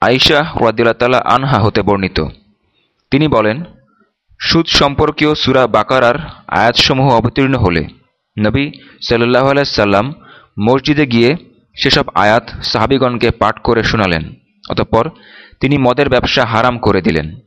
আইশা রাদিল্লা আনহা হতে বর্ণিত। তিনি বলেন, সুদ সম্পর্কীয় সুরা বাকারার আয়াতসমূহ অবতীর্ণ হলে নবী সাল্লাহ আলাইসাল্লাম মসজিদে গিয়ে সেসব আয়াত সাহাবিগণকে পাঠ করে শোনালেন, অতঃপর তিনি মদের ব্যবসা হারাম করে দিলেন।